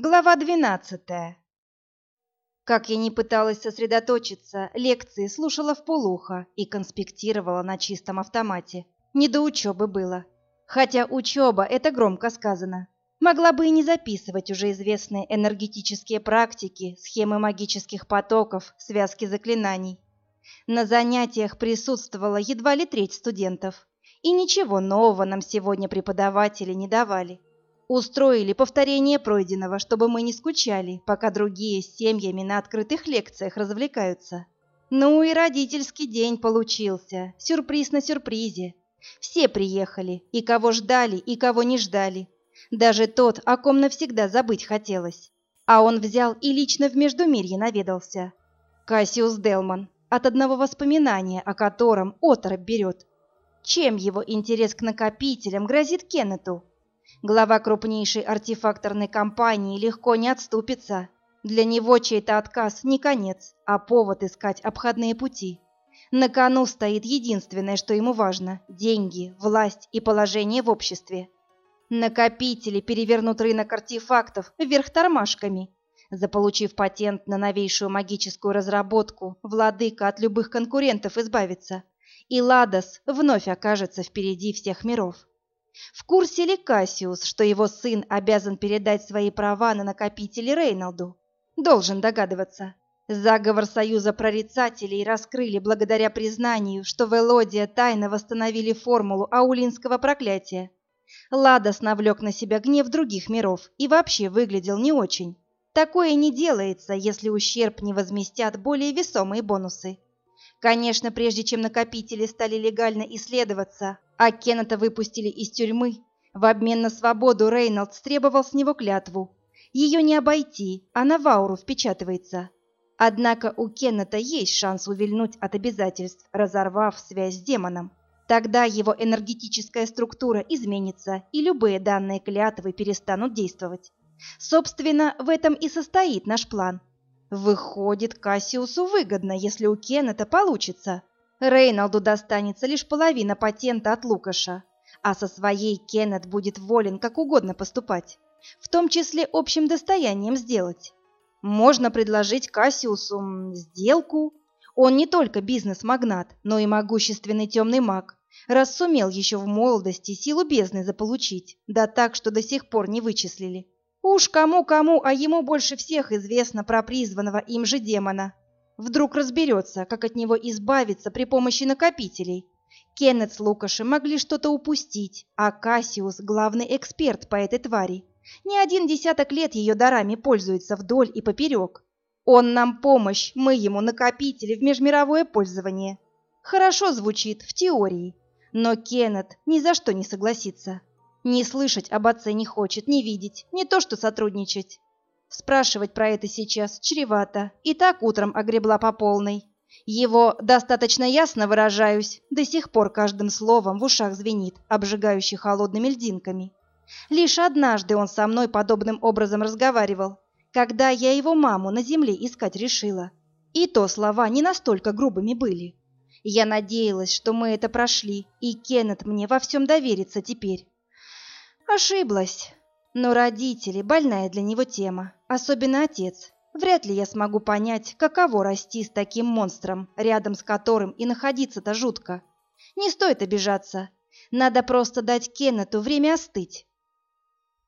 Глава двенадцатая. Как я не пыталась сосредоточиться, лекции слушала вполуха и конспектировала на чистом автомате. Не до учебы было. Хотя учеба – это громко сказано. Могла бы и не записывать уже известные энергетические практики, схемы магических потоков, связки заклинаний. На занятиях присутствовала едва ли треть студентов. И ничего нового нам сегодня преподаватели не давали. Устроили повторение пройденного, чтобы мы не скучали, пока другие с семьями на открытых лекциях развлекаются. Ну и родительский день получился, сюрприз на сюрпризе. Все приехали, и кого ждали, и кого не ждали. Даже тот, о ком навсегда забыть хотелось. А он взял и лично в Междумирье наведался. Кассиус Делман, от одного воспоминания, о котором оторопь берет. Чем его интерес к накопителям грозит Кеннету? Глава крупнейшей артефакторной компании легко не отступится. Для него чей-то отказ не конец, а повод искать обходные пути. На кону стоит единственное, что ему важно – деньги, власть и положение в обществе. Накопители перевернут рынок артефактов вверх тормашками. Заполучив патент на новейшую магическую разработку, владыка от любых конкурентов избавится, и Ладос вновь окажется впереди всех миров. В курсе ли Кассиус, что его сын обязан передать свои права на накопители Рейнолду? Должен догадываться. Заговор Союза прорицателей раскрыли благодаря признанию, что в Элодия тайно восстановили формулу аулинского проклятия. Ладос навлек на себя гнев других миров и вообще выглядел не очень. Такое не делается, если ущерб не возместят более весомые бонусы. Конечно, прежде чем накопители стали легально исследоваться, а Кеннета выпустили из тюрьмы, в обмен на свободу Рейнольдс требовал с него клятву. Ее не обойти, она в ауру впечатывается. Однако у Кеннета есть шанс увильнуть от обязательств, разорвав связь с демоном. Тогда его энергетическая структура изменится, и любые данные клятвы перестанут действовать. Собственно, в этом и состоит наш план. Выходит, Кассиусу выгодно, если у Кеннета получится. Рейнолду достанется лишь половина патента от Лукаша, а со своей Кеннет будет волен как угодно поступать, в том числе общим достоянием сделать. Можно предложить Кассиусу сделку. Он не только бизнес-магнат, но и могущественный темный маг, раз сумел еще в молодости силу бездны заполучить, да так, что до сих пор не вычислили. Уж кому-кому, а ему больше всех известно про призванного им же демона. Вдруг разберется, как от него избавиться при помощи накопителей. Кеннет с Лукашем могли что-то упустить, а Кассиус – главный эксперт по этой твари. Не один десяток лет ее дарами пользуется вдоль и поперек. Он нам помощь, мы ему накопители в межмировое пользование. Хорошо звучит в теории, но Кеннет ни за что не согласится. Не слышать об отце не хочет, не видеть, не то что сотрудничать. Спрашивать про это сейчас чревато, и так утром огребла по полной. Его достаточно ясно выражаюсь, до сих пор каждым словом в ушах звенит, обжигающий холодными льдинками. Лишь однажды он со мной подобным образом разговаривал, когда я его маму на земле искать решила. И то слова не настолько грубыми были. Я надеялась, что мы это прошли, и Кеннет мне во всем доверится теперь. Ошиблась. Но родители – больная для него тема, особенно отец. Вряд ли я смогу понять, каково расти с таким монстром, рядом с которым и находиться-то жутко. Не стоит обижаться. Надо просто дать Кеннету время остыть.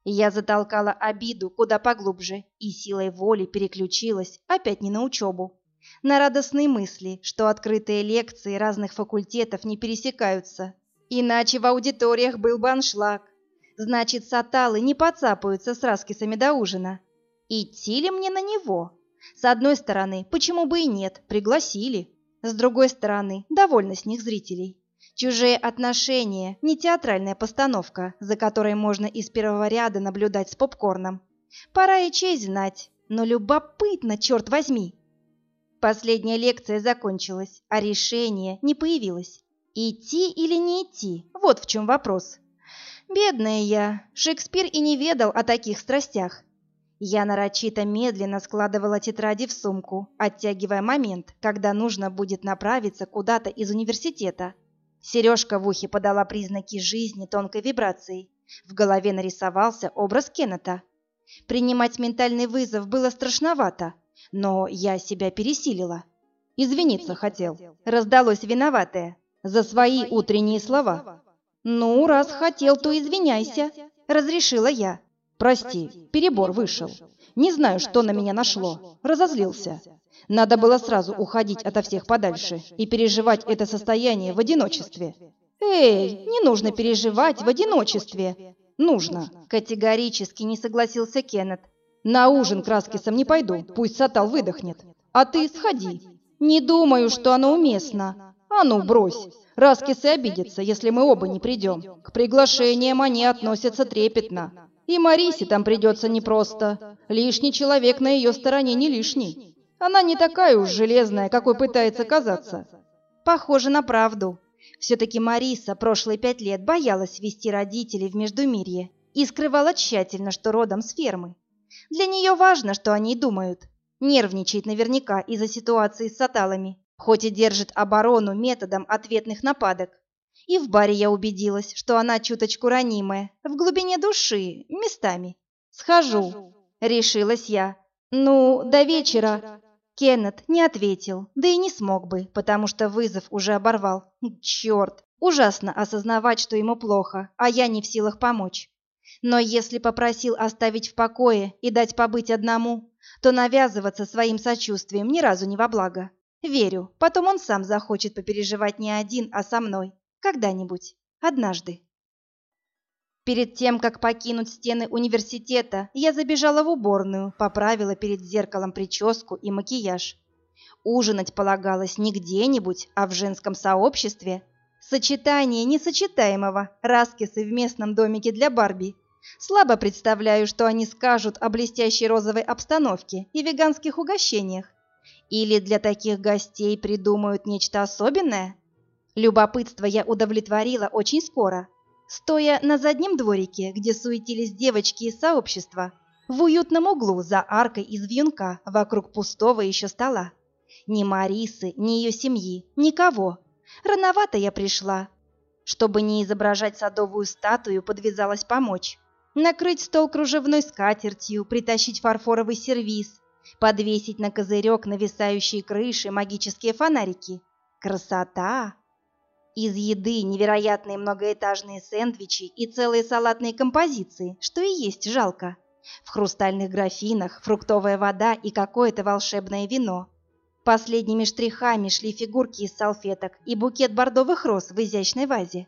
Я затолкала обиду куда поглубже и силой воли переключилась опять не на учебу. На радостные мысли, что открытые лекции разных факультетов не пересекаются. Иначе в аудиториях был бы аншлаг. Значит, саталы не подцапаются с раскисами до ужина. Идти ли мне на него? С одной стороны, почему бы и нет, пригласили. С другой стороны, довольно с них зрителей. Чужие отношения – не театральная постановка, за которой можно из первого ряда наблюдать с попкорном. Пора и честь знать, но любопытно, черт возьми. Последняя лекция закончилась, а решение не появилось. Идти или не идти – вот в чем вопрос. Бедная я, Шекспир и не ведал о таких страстях. Я нарочито медленно складывала тетради в сумку, оттягивая момент, когда нужно будет направиться куда-то из университета. Сережка в ухе подала признаки жизни тонкой вибрацией. В голове нарисовался образ Кеннета. Принимать ментальный вызов было страшновато, но я себя пересилила. Извиниться хотел. Раздалось виноватое. За свои утренние слова. Ну, раз хотел, то извиняйся. Разрешила я. Прости, перебор вышел. Не знаю, что на меня нашло. Разозлился. Надо было сразу уходить ото всех подальше и переживать это состояние в одиночестве. Эй, не нужно переживать в одиночестве. Нужно. Категорически не согласился Кеннет. На ужин к Раскисам не пойду, пусть Сатал выдохнет. А ты сходи. Не думаю, что оно уместно. А ну, брось. Раскисы обидятся, если мы оба не придем. К приглашениям они относятся трепетно. И Марисе там придется непросто. Лишний человек на ее стороне не лишний. Она не такая уж железная, какой пытается казаться. Похоже на правду. Все-таки Мариса прошлые пять лет боялась вести родителей в Междумирье и скрывала тщательно, что родом с фермы. Для нее важно, что они думают. Нервничает наверняка из-за ситуации с саталами, хоть и держит оборону методом ответных нападок. И в баре я убедилась, что она чуточку ранимая, в глубине души, местами. «Схожу», — решилась я. «Ну, до вечера». Кеннет не ответил, да и не смог бы, потому что вызов уже оборвал. Черт, ужасно осознавать, что ему плохо, а я не в силах помочь. Но если попросил оставить в покое и дать побыть одному, то навязываться своим сочувствием ни разу не во благо. Верю, потом он сам захочет попереживать не один, а со мной. Когда-нибудь. Однажды. Перед тем, как покинуть стены университета, я забежала в уборную, поправила перед зеркалом прическу и макияж. Ужинать полагалось не где-нибудь, а в женском сообществе. Сочетание несочетаемого, раскисы в местном домике для Барби. Слабо представляю, что они скажут о блестящей розовой обстановке и веганских угощениях. Или для таких гостей придумают нечто особенное? Любопытство я удовлетворила очень скоро, стоя на заднем дворике, где суетились девочки из сообщества, в уютном углу за аркой из вьюнка вокруг пустого еще стола. Ни Марисы, ни ее семьи, никого. Рановато я пришла. Чтобы не изображать садовую статую, подвязалась помочь. Накрыть стол кружевной скатертью, притащить фарфоровый сервиз, подвесить на козырек нависающие крыши магические фонарики. Красота! Из еды невероятные многоэтажные сэндвичи и целые салатные композиции, что и есть жалко. В хрустальных графинах фруктовая вода и какое-то волшебное вино. Последними штрихами шли фигурки из салфеток и букет бордовых роз в изящной вазе.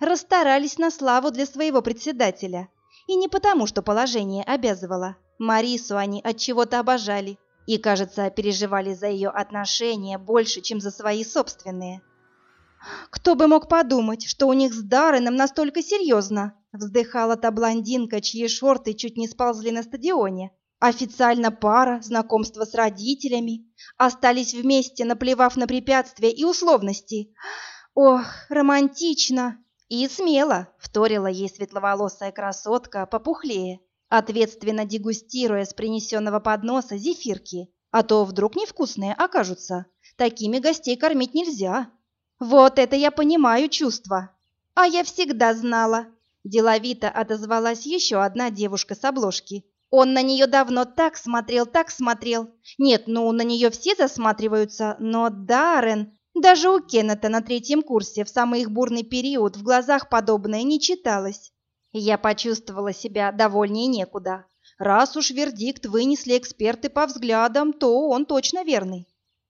Расстарались на славу для своего председателя. И не потому, что положение обязывало. Марису они от чего-то обожали и, кажется, переживали за ее отношения больше, чем за свои собственные. Кто бы мог подумать, что у них с Дарреном настолько серьезно? Вздыхала та блондинка, чьи шорты чуть не сползли на стадионе. Официально пара, знакомство с родителями. Остались вместе, наплевав на препятствия и условности. Ох, романтично! И смело, вторила ей светловолосая красотка попухлее, ответственно дегустируя с принесенного подноса зефирки. А то вдруг невкусные окажутся. Такими гостей кормить нельзя. Вот это я понимаю чувства. А я всегда знала. Деловито отозвалась еще одна девушка с обложки. Он на нее давно так смотрел, так смотрел. Нет, ну на нее все засматриваются, но Даррен... Даже у Кеннета на третьем курсе в самый их бурный период в глазах подобное не читалось. Я почувствовала себя довольнее некуда. Раз уж вердикт вынесли эксперты по взглядам, то он точно верный.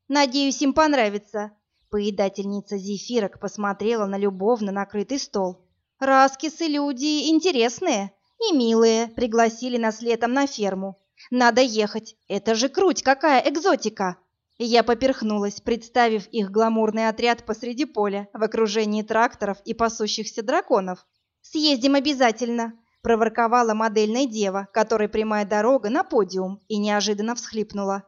Надеюсь, им понравится. Поедательница зефирок посмотрела на любовно накрытый стол. «Раскисы люди интересные и милые, пригласили нас летом на ферму. Надо ехать, это же круть, какая экзотика!» Я поперхнулась, представив их гламурный отряд посреди поля, в окружении тракторов и пасущихся драконов. «Съездим обязательно!» – проворковала модельная дева, которой прямая дорога на подиум, и неожиданно всхлипнула.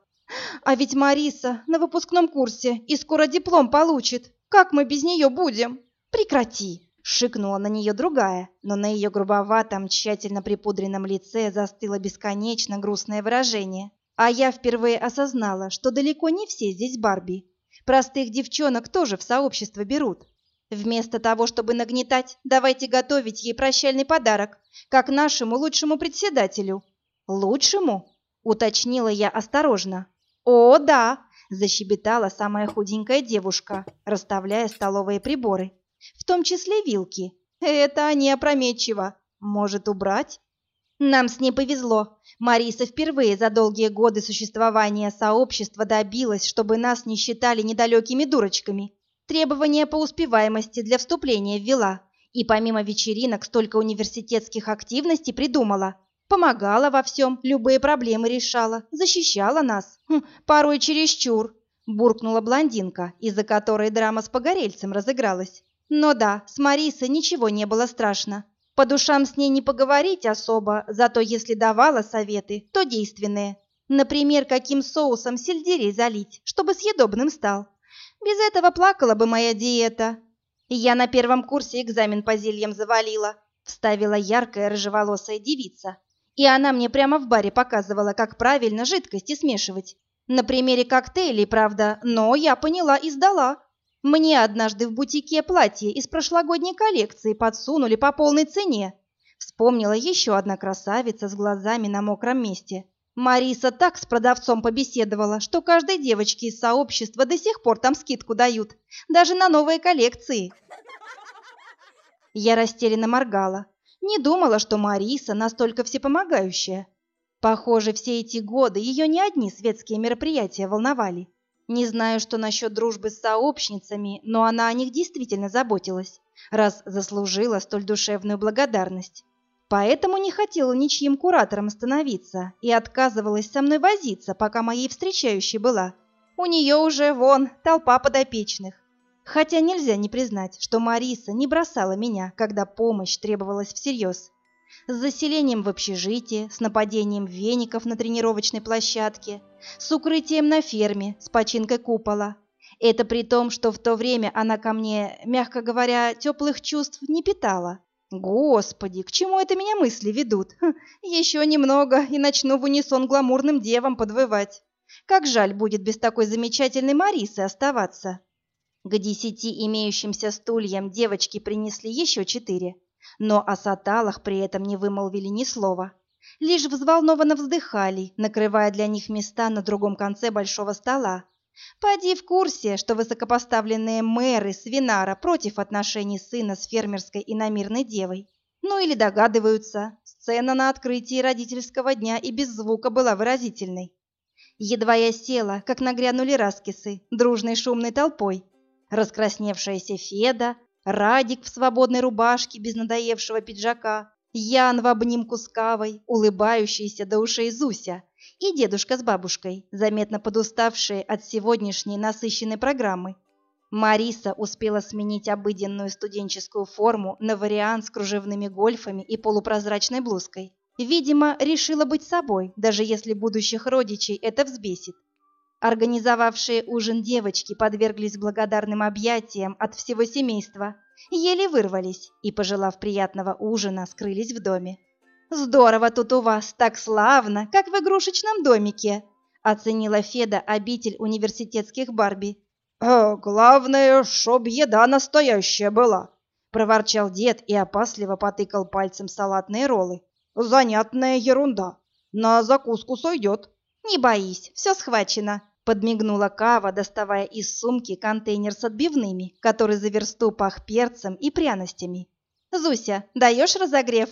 А ведь Мариса на выпускном курсе и скоро диплом получит. Как мы без нее будем? Прекрати!» Шикнула на нее другая, но на ее грубоватом, тщательно припудренном лице застыло бесконечно грустное выражение. А я впервые осознала, что далеко не все здесь Барби. Простых девчонок тоже в сообщество берут. Вместо того, чтобы нагнетать, давайте готовить ей прощальный подарок, как нашему лучшему председателю. Лучшему? Уточнила я осторожно. О, да, защебетала самая худенькая девушка, расставляя столовые приборы, в том числе вилки. Это не опрометчиво. Может, убрать? Нам с ней повезло. Мариса впервые за долгие годы существования сообщества добилась, чтобы нас не считали недалекими дурочками. Требования по успеваемости для вступления ввела. И помимо вечеринок столько университетских активностей придумала. Помогала во всем, любые проблемы решала, защищала нас. Хм, порой чересчур, буркнула блондинка, из-за которой драма с погорельцем разыгралась. Но да, с Марисой ничего не было страшно. По душам с ней не поговорить особо, зато если давала советы, то действенные. Например, каким соусом сельдерей залить, чтобы съедобным стал. Без этого плакала бы моя диета. Я на первом курсе экзамен по зельям завалила, вставила яркая рыжеволосая девица. И она мне прямо в баре показывала, как правильно жидкости смешивать. На примере коктейлей, правда, но я поняла и сдала. Мне однажды в бутике платье из прошлогодней коллекции подсунули по полной цене. Вспомнила еще одна красавица с глазами на мокром месте. Мариса так с продавцом побеседовала, что каждой девочке из сообщества до сих пор там скидку дают, даже на новые коллекции. Я растерянно моргала. Не думала, что Мариса настолько всепомогающая. Похоже, все эти годы ее не одни светские мероприятия волновали. Не знаю, что насчет дружбы с сообщницами, но она о них действительно заботилась, раз заслужила столь душевную благодарность. Поэтому не хотела ничьим куратором становиться и отказывалась со мной возиться, пока моей встречающей была. У нее уже, вон, толпа подопечных. Хотя нельзя не признать, что Мариса не бросала меня, когда помощь требовалась всерьез с заселением в общежитие, с нападением веников на тренировочной площадке, с укрытием на ферме, с починкой купола. Это при том, что в то время она ко мне, мягко говоря, теплых чувств не питала. Господи, к чему это меня мысли ведут? Хм, еще немного и начну в унисон гламурным девам подвывать. Как жаль будет без такой замечательной Марисы оставаться. К десяти имеющимся стульям девочки принесли еще четыре но о саталах при этом не вымолвили ни слова. Лишь взволнованно вздыхали, накрывая для них места на другом конце большого стола. Поди в курсе, что высокопоставленные мэры Свинара против отношений сына с фермерской иномирной девой. Ну или догадываются, сцена на открытии родительского дня и без звука была выразительной. Едва я села, как нагрянули раскисы, дружной шумной толпой. Раскрасневшаяся Феда, Радик в свободной рубашке без надоевшего пиджака, Ян в обнимку с Кавой, улыбающийся до ушей Зуся, и дедушка с бабушкой, заметно подуставшие от сегодняшней насыщенной программы. Мариса успела сменить обыденную студенческую форму на вариант с кружевными гольфами и полупрозрачной блузкой. Видимо, решила быть собой, даже если будущих родичей это взбесит. Организовавшие ужин девочки подверглись благодарным объятиям от всего семейства, еле вырвались и, пожелав приятного ужина, скрылись в доме. «Здорово тут у вас, так славно, как в игрушечном домике», оценила Феда обитель университетских Барби. «Э, «Главное, чтоб еда настоящая была», проворчал дед и опасливо потыкал пальцем салатные роллы. «Занятная ерунда. На закуску сойдет». «Не боись, все схвачено», Подмигнула Кава, доставая из сумки контейнер с отбивными, который за версту пах перцем и пряностями. «Зуся, даешь разогрев?»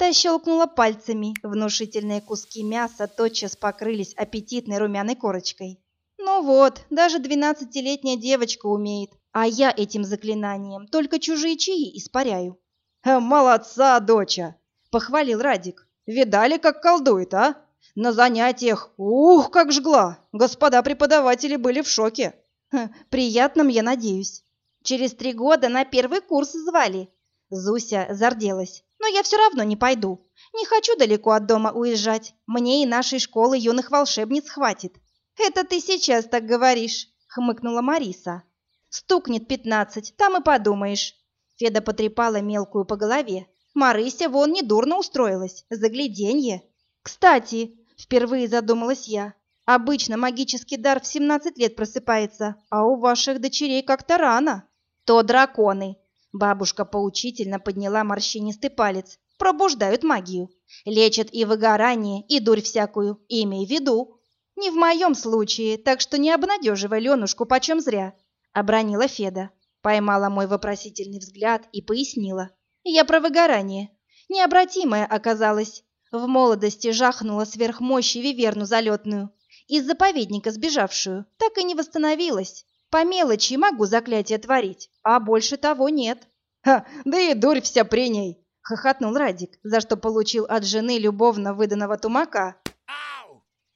Та щелкнула пальцами, внушительные куски мяса тотчас покрылись аппетитной румяной корочкой. «Ну вот, даже двенадцатилетняя девочка умеет, а я этим заклинанием только чужие чаи испаряю». «Молодца, доча!» — похвалил Радик. «Видали, как колдует, а?» На занятиях, ух, как жгла! Господа преподаватели были в шоке. Ха, приятным, я надеюсь. Через три года на первый курс звали. Зуся зарделась. Но я все равно не пойду. Не хочу далеко от дома уезжать. Мне и нашей школы юных волшебниц хватит. Это ты сейчас так говоришь, хмыкнула Мариса. Стукнет пятнадцать, там и подумаешь. Феда потрепала мелкую по голове. Марыся вон недурно устроилась, загляденье. Кстати, Впервые задумалась я. Обычно магический дар в 17 лет просыпается, а у ваших дочерей как-то рано. То драконы. Бабушка поучительно подняла морщинистый палец. пробуждают магию, лечат и выгорание, и дурь всякую, имей в виду. Не в моем случае, так что не обнадеживай Ленушку почем зря, — обронила Феда. Поймала мой вопросительный взгляд и пояснила. Я про выгорание. Необратимое оказалось. В молодости жахнула сверхмощи виверну залетную. Из заповедника сбежавшую. Так и не восстановилась. По мелочи могу заклятие творить, а больше того нет. Ха, да и дурь вся при ней, хохотнул Радик, за что получил от жены любовно выданного тумака.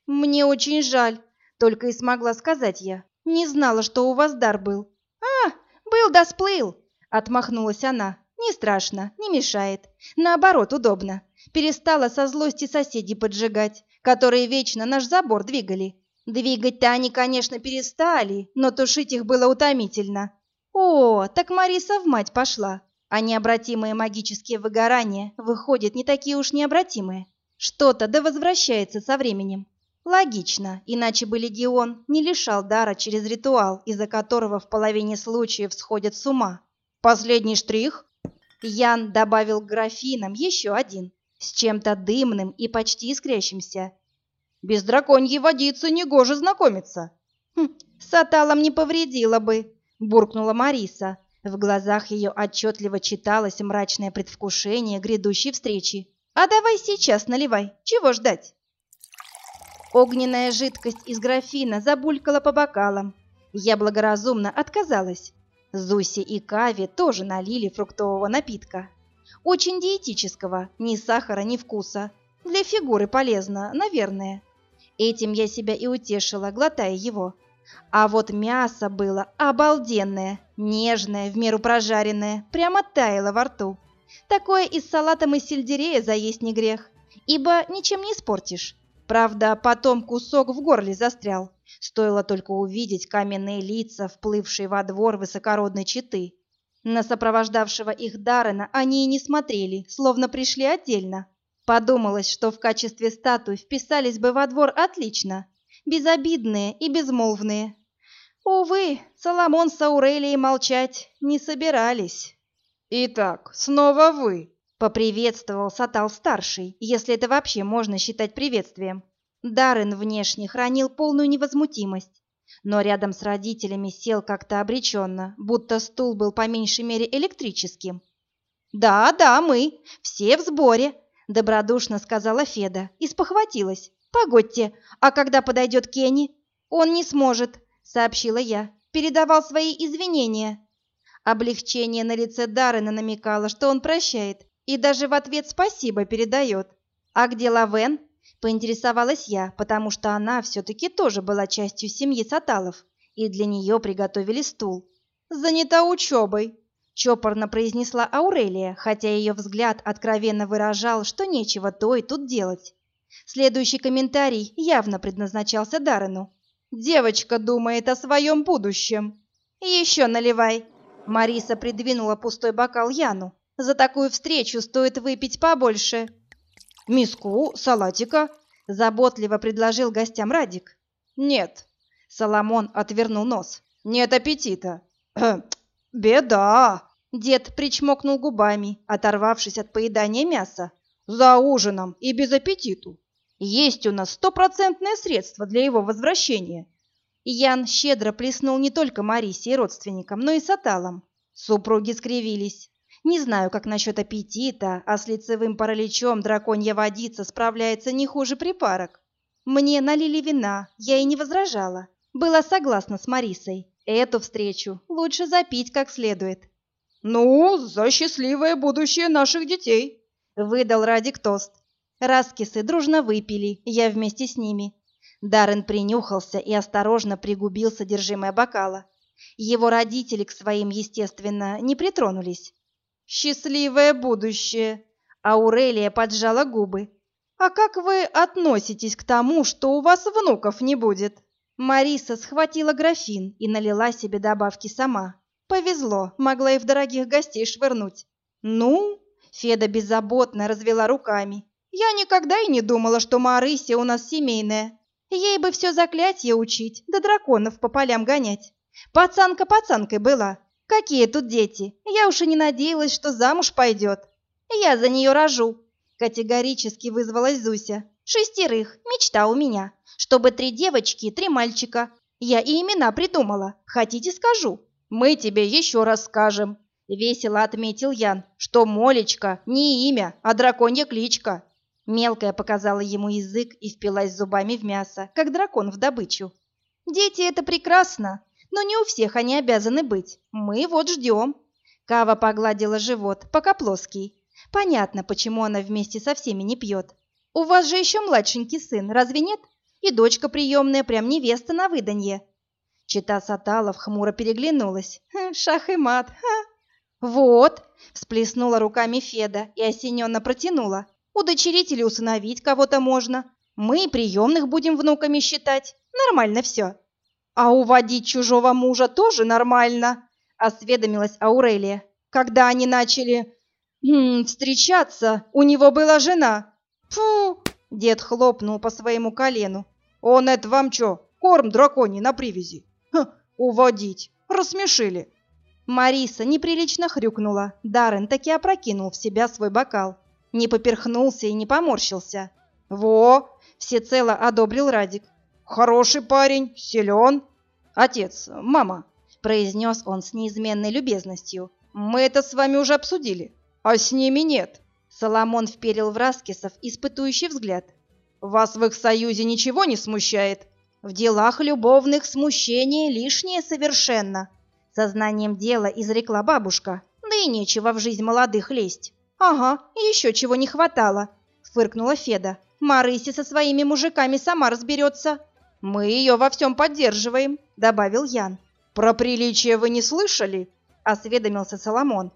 Мне очень жаль, только и смогла сказать я. Не знала, что у вас дар был. А, был да сплыл, отмахнулась она. Не страшно, не мешает. Наоборот, удобно. Перестала со злости соседей поджигать, которые вечно наш забор двигали. Двигать-то они, конечно, перестали, но тушить их было утомительно. О, так Мариса в мать пошла. А необратимые магические выгорания, выходят, не такие уж необратимые. Что-то да возвращается со временем. Логично, иначе бы легион не лишал дара через ритуал, из-за которого в половине случаев сходят с ума. Последний штрих? Ян добавил к графинам еще один, с чем-то дымным и почти искрящимся. Без драконьей водицы негоже знакомиться. Хм, с Аталом не повредило бы, буркнула Мариса. В глазах ее отчетливо читалось мрачное предвкушение грядущей встречи. А давай сейчас наливай, чего ждать? Огненная жидкость из графина забулькала по бокалам. Я благоразумно отказалась. Зусе и Каве тоже налили фруктового напитка. Очень диетического, ни сахара, ни вкуса. Для фигуры полезно, наверное. Этим я себя и утешила, глотая его. А вот мясо было обалденное, нежное, в меру прожаренное, прямо таяло во рту. Такое и с салатом из сельдерея заесть не грех, ибо ничем не испортишь. Правда, потом кусок в горле застрял. Стоило только увидеть каменные лица, вплывшие во двор высокородной четы. На сопровождавшего их Даррена они и не смотрели, словно пришли отдельно. Подумалось, что в качестве статуй вписались бы во двор отлично, безобидные и безмолвные. Увы, Соломон с Аурелией молчать не собирались. «Итак, снова вы», — поприветствовал Сатал-старший, если это вообще можно считать приветствием. Даррен внешне хранил полную невозмутимость, но рядом с родителями сел как-то обреченно, будто стул был по меньшей мере электрическим. «Да, да, мы, все в сборе», — добродушно сказала Феда и спохватилась. «Погодьте, а когда подойдет Кенни?» «Он не сможет», — сообщила я. «Передавал свои извинения». Облегчение на лице Даррена намекало, что он прощает, и даже в ответ спасибо передает. «А где Лавен?» — поинтересовалась я, потому что она все-таки тоже была частью семьи Саталов, и для нее приготовили стул. «Занята учебой», чопорно произнесла Аурелия, хотя ее взгляд откровенно выражал, что нечего то и тут делать. Следующий комментарий явно предназначался Даррену. «Девочка думает о своем будущем». «Еще наливай». Мариса придвинула пустой бокал Яну. «За такую встречу стоит выпить побольше». «Миску, салатика», — заботливо предложил гостям Радик. «Нет». Соломон отвернул нос. «Нет аппетита». «Беда!» Дед причмокнул губами, оторвавшись от поедания мяса. «За ужином и без аппетиту. Есть у нас стопроцентное средство для его возвращения». Ян щедро плеснул не только Марисе и родственникам, но и Саталам. Супруги скривились. Не знаю, как насчет аппетита, а с лицевым параличом драконья водица справляется не хуже припарок. Мне налили вина, я и не возражала. Была согласна с Марисой. Эту встречу лучше запить как следует. «Ну, за счастливое будущее наших детей!» — выдал Радик тост. Раскисы дружно выпили, я вместе с ними. Даррен принюхался и осторожно пригубил содержимое бокала. Его родители к своим, естественно, не притронулись. «Счастливое будущее!» Аурелия поджала губы. «А как вы относитесь к тому, что у вас внуков не будет?» Мариса схватила графин и налила себе добавки сама. Повезло, могла и в дорогих гостей швырнуть. «Ну?» — Феда беззаботно развела руками. «Я никогда и не думала, что Марыся у нас семейная. Ей бы все заклятие учить, да драконов по полям гонять. Пацанка пацанкой была. Какие тут дети? Я уж и не надеялась, что замуж пойдет». Я за нее рожу!» Категорически вызвалась Зуся. «Шестерых, мечта у меня. Чтобы три девочки, три мальчика. Я и имена придумала. Хотите, скажу?» «Мы тебе еще раз скажем», — весело отметил Ян, «что Молечка не имя, а драконья кличка». Мелкая показала ему язык и впилась зубами в мясо, как дракон в добычу. «Дети — это прекрасно, но не у всех они обязаны быть. Мы вот ждем». Кава погладила живот, пока плоский. Понятно, почему она вместе со всеми не пьет. У вас же еще младшенький сын, разве нет? И дочка приемная, прям невеста на выданье. Чита Саталов хмуро переглянулась. Шах и мат. Ха. Вот, всплеснула руками Феда и осененно протянула. Удочерить или усыновить кого-то можно. Мы приемных будем внуками считать. Нормально все. А уводить чужого мужа тоже нормально, осведомилась Аурелия. Когда они начали м встречаться, у него была жена. Фу! Дед хлопнул по своему колену. Он это вам чё, корм драконий на привязи? Уводить. Рассмешили. Мариса неприлично хрюкнула. Даррен таки опрокинул в себя свой бокал. Не поперхнулся и не поморщился. «Во!» — всецело одобрил Радик. «Хороший парень, силен». «Отец, мама», — произнес он с неизменной любезностью, — «мы это с вами уже обсудили, а с ними нет». Соломон вперил в Раскисов испытующий взгляд. «Вас в их союзе ничего не смущает?» «В делах любовных смущение лишнее совершенно», — сознанием дела изрекла бабушка. «Да и нечего в жизнь молодых лезть». «Ага, еще чего не хватало», — фыркнула Феда. «Марыся со своими мужиками сама разберется». «Мы ее во всем поддерживаем», — добавил Ян. «Про приличие вы не слышали?» — осведомился Соломон.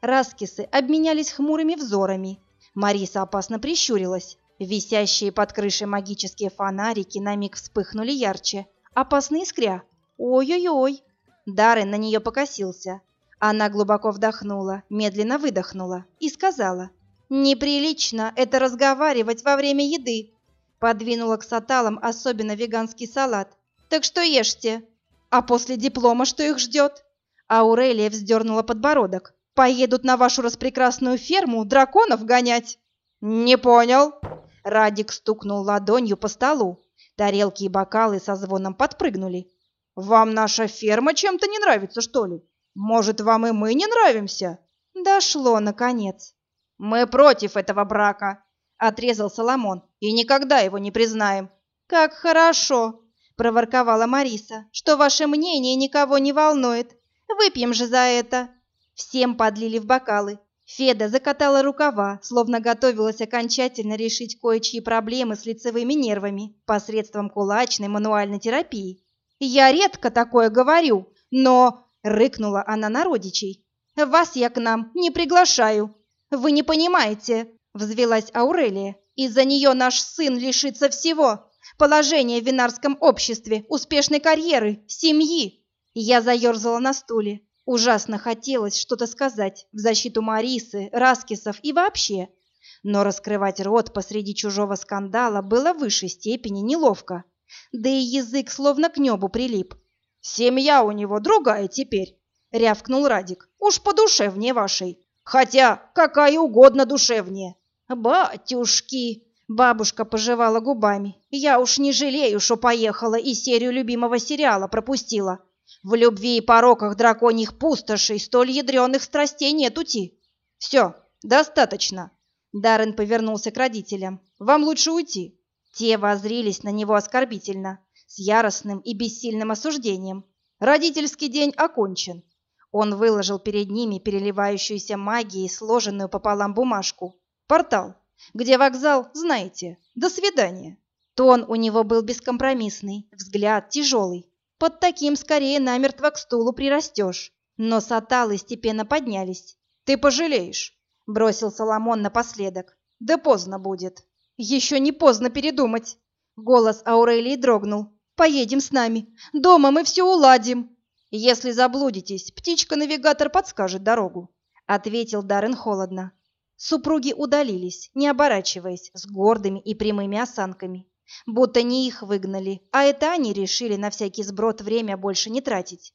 Раскисы обменялись хмурыми взорами. Мариса опасно прищурилась. Висящие под крышей магические фонарики на миг вспыхнули ярче. Опасно искря. «Ой-ой-ой!» Даррен на нее покосился. Она глубоко вдохнула, медленно выдохнула и сказала. «Неприлично это разговаривать во время еды!» Подвинула к саталам особенно веганский салат. «Так что ешьте!» «А после диплома что их ждет?» Аурелия вздернула подбородок. «Поедут на вашу распрекрасную ферму драконов гонять!» «Не понял!» Радик стукнул ладонью по столу. Тарелки и бокалы со звоном подпрыгнули. «Вам наша ферма чем-то не нравится, что ли?» Может, вам и мы не нравимся? Дошло наконец. Мы против этого брака, отрезал Соломон, и никогда его не признаем. Как хорошо, проворковала Мариса, что ваше мнение никого не волнует. Выпьем же за это. Всем подлили в бокалы. Феда закатала рукава, словно готовилась окончательно решить кое-чьи проблемы с лицевыми нервами посредством кулачной мануальной терапии. Я редко такое говорю, но Рыкнула она на родичей. «Вас я к нам не приглашаю. Вы не понимаете», — взвелась Аурелия. «Из-за нее наш сын лишится всего. Положения в винарском обществе, успешной карьеры, семьи». Я заерзала на стуле. Ужасно хотелось что-то сказать в защиту Марисы, Раскисов и вообще. Но раскрывать рот посреди чужого скандала было в высшей степени неловко. Да и язык словно к небу прилип. Семья у него другая теперь, рявкнул Радик. Уж по душевнее вашей. Хотя какая угодно душевнее. Батюшки, бабушка пожевала губами. Я уж не жалею, что поехала и серию любимого сериала пропустила. В любви и пороках драконьих пустошей столь ядреных страстей нет ути. Все, достаточно. Даррен повернулся к родителям. Вам лучше уйти. Те воззрились на него оскорбительно с яростным и бессильным осуждением. Родительский день окончен. Он выложил перед ними переливающуюся магией сложенную пополам бумажку. Портал. Где вокзал, знаете. До свидания. Тон у него был бескомпромиссный, взгляд тяжелый. Под таким скорее намертво к стулу прирастешь. Но саталы степенно поднялись. «Ты пожалеешь», — бросил Соломон напоследок. «Да поздно будет». «Еще не поздно передумать». Голос Аурелии дрогнул. Поедем с нами. Дома мы все уладим. Если заблудитесь, птичка-навигатор подскажет дорогу, ответил Даррен холодно. Супруги удалились, не оборачиваясь, с гордыми и прямыми осанками. Будто не их выгнали, а это они решили на всякий сброд время больше не тратить.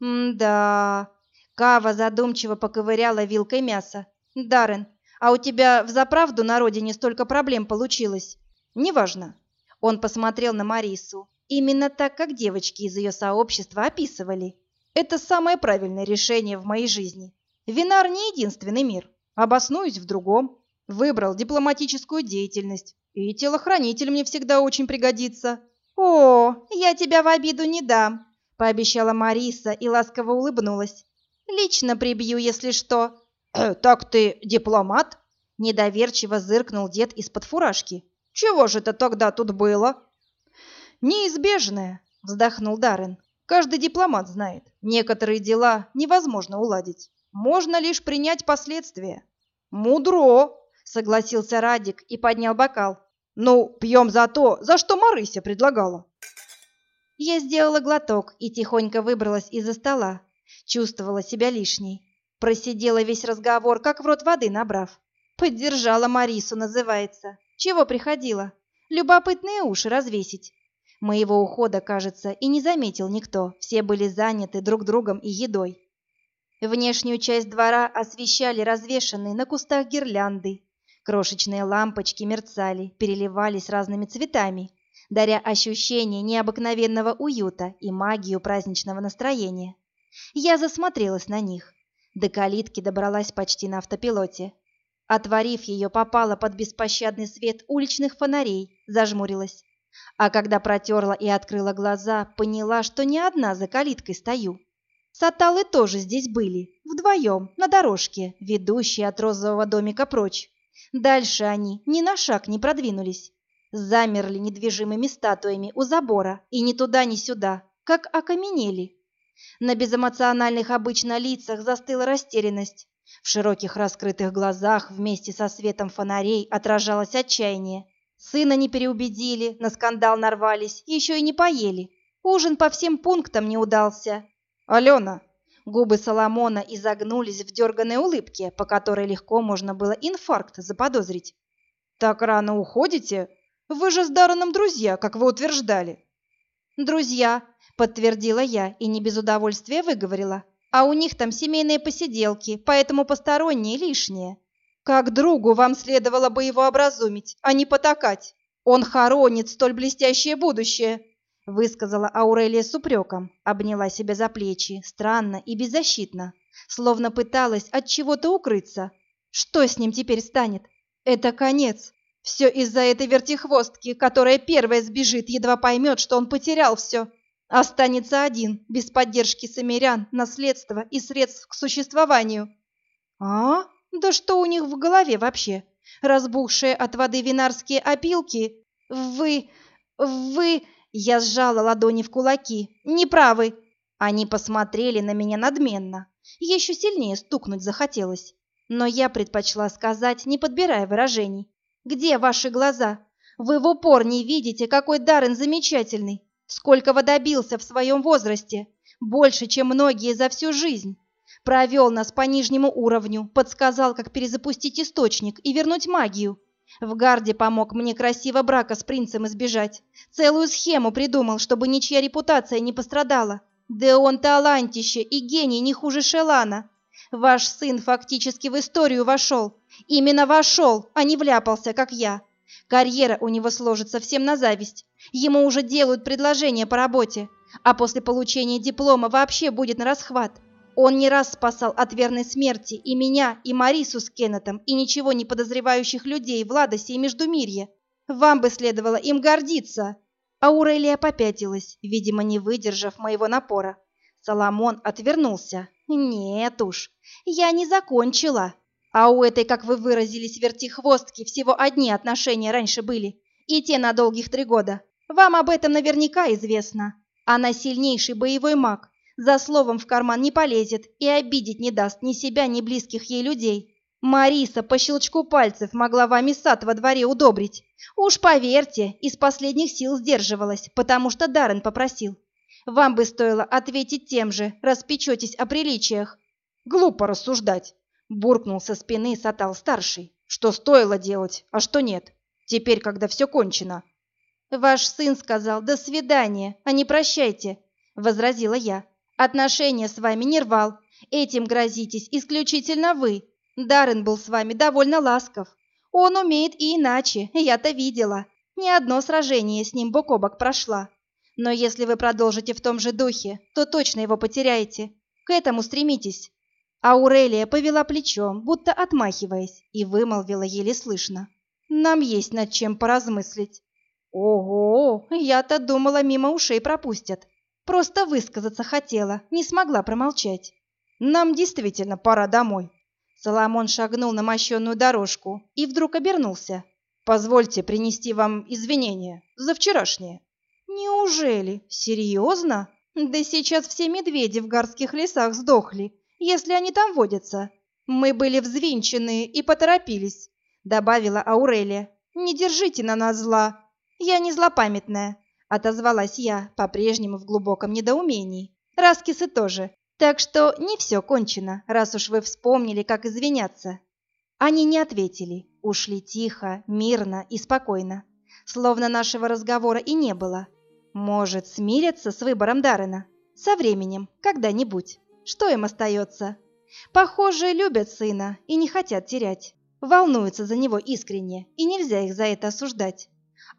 М-да. Кава задумчиво поковыряла вилкой мясо. Даррен, а у тебя в заправду на родине столько проблем получилось? Неважно. Он посмотрел на Марису. Именно так, как девочки из ее сообщества описывали. Это самое правильное решение в моей жизни. Винар не единственный мир. Обоснуюсь в другом. Выбрал дипломатическую деятельность. И телохранитель мне всегда очень пригодится. О, я тебя в обиду не дам, пообещала Мариса и ласково улыбнулась. Лично прибью, если что. Э, так ты дипломат? Недоверчиво зыркнул дед из-под фуражки. Чего же это тогда тут было? Неизбежное, вздохнул Даррен. Каждый дипломат знает, некоторые дела невозможно уладить. Можно лишь принять последствия. Мудро, согласился Радик и поднял бокал. Ну, пьем за то, за что Марыся предлагала. Я сделала глоток и тихонько выбралась из-за стола. Чувствовала себя лишней. Просидела весь разговор, как в рот воды набрав. Поддержала Марису, называется. Чего приходила? Любопытные уши развесить. Моего ухода, кажется, и не заметил никто. Все были заняты друг другом и едой. Внешнюю часть двора освещали развешанные на кустах гирлянды. Крошечные лампочки мерцали, переливались разными цветами, даря ощущение необыкновенного уюта и магию праздничного настроения. Я засмотрелась на них. До калитки добралась почти на автопилоте. Отворив ее, попала под беспощадный свет уличных фонарей, зажмурилась. А когда протерла и открыла глаза, поняла, что не одна за калиткой стою. Саталы тоже здесь были, вдвоем, на дорожке, ведущей от розового домика прочь. Дальше они ни на шаг не продвинулись. Замерли недвижимыми статуями у забора и ни туда, ни сюда, как окаменели. На безэмоциональных обычно лицах застыла растерянность. В широких раскрытых глазах вместе со светом фонарей отражалось отчаяние. Сына не переубедили, на скандал нарвались, еще и не поели. Ужин по всем пунктам не удался. «Алена!» Губы Соломона изогнулись в дерганной улыбке, по которой легко можно было инфаркт заподозрить. «Так рано уходите? Вы же с Дарреном друзья, как вы утверждали». «Друзья», — подтвердила я и не без удовольствия выговорила. «А у них там семейные посиделки, поэтому посторонние лишние. Как другу вам следовало бы его образумить, а не потакать. Он хоронит столь блестящее будущее, высказала Аурелия с упреком, обняла себя за плечи, странно и беззащитно, словно пыталась от чего-то укрыться. Что с ним теперь станет? Это конец. Все из-за этой вертихвостки, которая первая сбежит, едва поймет, что он потерял все. Останется один, без поддержки самирян, наследства и средств к существованию. А? Да что у них в голове вообще? Разбухшие от воды винарские опилки? Вы... вы... Я сжала ладони в кулаки. Неправы. Они посмотрели на меня надменно. Еще сильнее стукнуть захотелось. Но я предпочла сказать, не подбирая выражений. «Где ваши глаза? Вы в упор не видите, какой Даррен замечательный. Сколько добился в своем возрасте. Больше, чем многие за всю жизнь. Провел нас по нижнему уровню, подсказал, как перезапустить источник и вернуть магию. В гарде помог мне красиво брака с принцем избежать. Целую схему придумал, чтобы ничья репутация не пострадала. Да он талантище и гений не хуже Шелана. Ваш сын фактически в историю вошел. Именно вошел, а не вляпался, как я. Карьера у него сложится всем на зависть. Ему уже делают предложение по работе, а после получения диплома вообще будет на расхват. Он не раз спасал от верной смерти и меня, и Марису с Кеннетом, и ничего не подозревающих людей в Ладосе и Междумирье. Вам бы следовало им гордиться. Аурелия попятилась, видимо, не выдержав моего напора. Соломон отвернулся. Нет уж, я не закончила. А у этой, как вы выразились, вертихвостки, всего одни отношения раньше были. И те на долгих три года. Вам об этом наверняка известно. Она сильнейший боевой маг, за словом в карман не полезет и обидеть не даст ни себя, ни близких ей людей. Мариса по щелчку пальцев могла вами сад во дворе удобрить. Уж поверьте, из последних сил сдерживалась, потому что Даррен попросил. Вам бы стоило ответить тем же, распечетесь о приличиях. Глупо рассуждать, буркнул со спины Сатал-старший. Что стоило делать, а что нет. Теперь, когда все кончено. Ваш сын сказал «до свидания», а не «прощайте», — возразила я. Отношения с вами не рвал. Этим грозитесь исключительно вы. Даррен был с вами довольно ласков. Он умеет и иначе, я-то видела. Ни одно сражение с ним бок о бок прошла. Но если вы продолжите в том же духе, то точно его потеряете. К этому стремитесь». Аурелия повела плечом, будто отмахиваясь, и вымолвила еле слышно. «Нам есть над чем поразмыслить». «Ого! Я-то думала, мимо ушей пропустят. Просто высказаться хотела, не смогла промолчать. Нам действительно пора домой». Соломон шагнул на мощенную дорожку и вдруг обернулся. «Позвольте принести вам извинения за вчерашнее». «Неужели? Серьезно? Да сейчас все медведи в гарских лесах сдохли, если они там водятся. Мы были взвинчены и поторопились», — добавила Аурелия. «Не держите на нас зла. Я не злопамятная», — отозвалась я, по-прежнему в глубоком недоумении. «Раскисы тоже. Так что не все кончено, раз уж вы вспомнили, как извиняться». Они не ответили, ушли тихо, мирно и спокойно, словно нашего разговора и не было. Может, смирятся с выбором Даррена? Со временем, когда-нибудь. Что им остается? Похоже, любят сына и не хотят терять. Волнуются за него искренне, и нельзя их за это осуждать.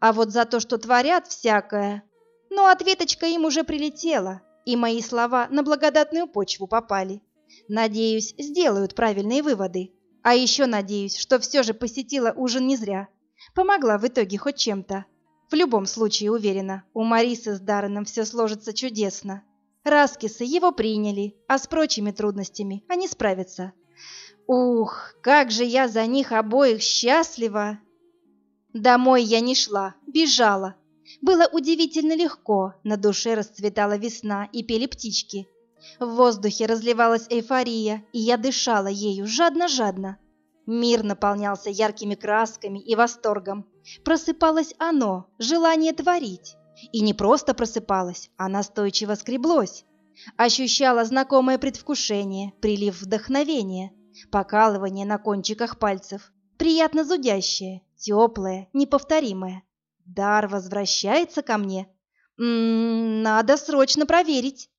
А вот за то, что творят всякое... Ну, ответочка им уже прилетела, и мои слова на благодатную почву попали. Надеюсь, сделают правильные выводы. А еще надеюсь, что все же посетила ужин не зря. Помогла в итоге хоть чем-то. В любом случае, уверена, у Марисы с Дарреном все сложится чудесно. Раскисы его приняли, а с прочими трудностями они справятся. Ух, как же я за них обоих счастлива! Домой я не шла, бежала. Было удивительно легко, на душе расцветала весна и пели птички. В воздухе разливалась эйфория, и я дышала ею жадно-жадно. Мир наполнялся яркими красками и восторгом. Просыпалось оно, желание творить. И не просто просыпалось, а настойчиво скреблось. Ощущала знакомое предвкушение, прилив вдохновения, покалывание на кончиках пальцев, приятно зудящее, теплое, неповторимое. Дар возвращается ко мне. М -м, надо срочно проверить.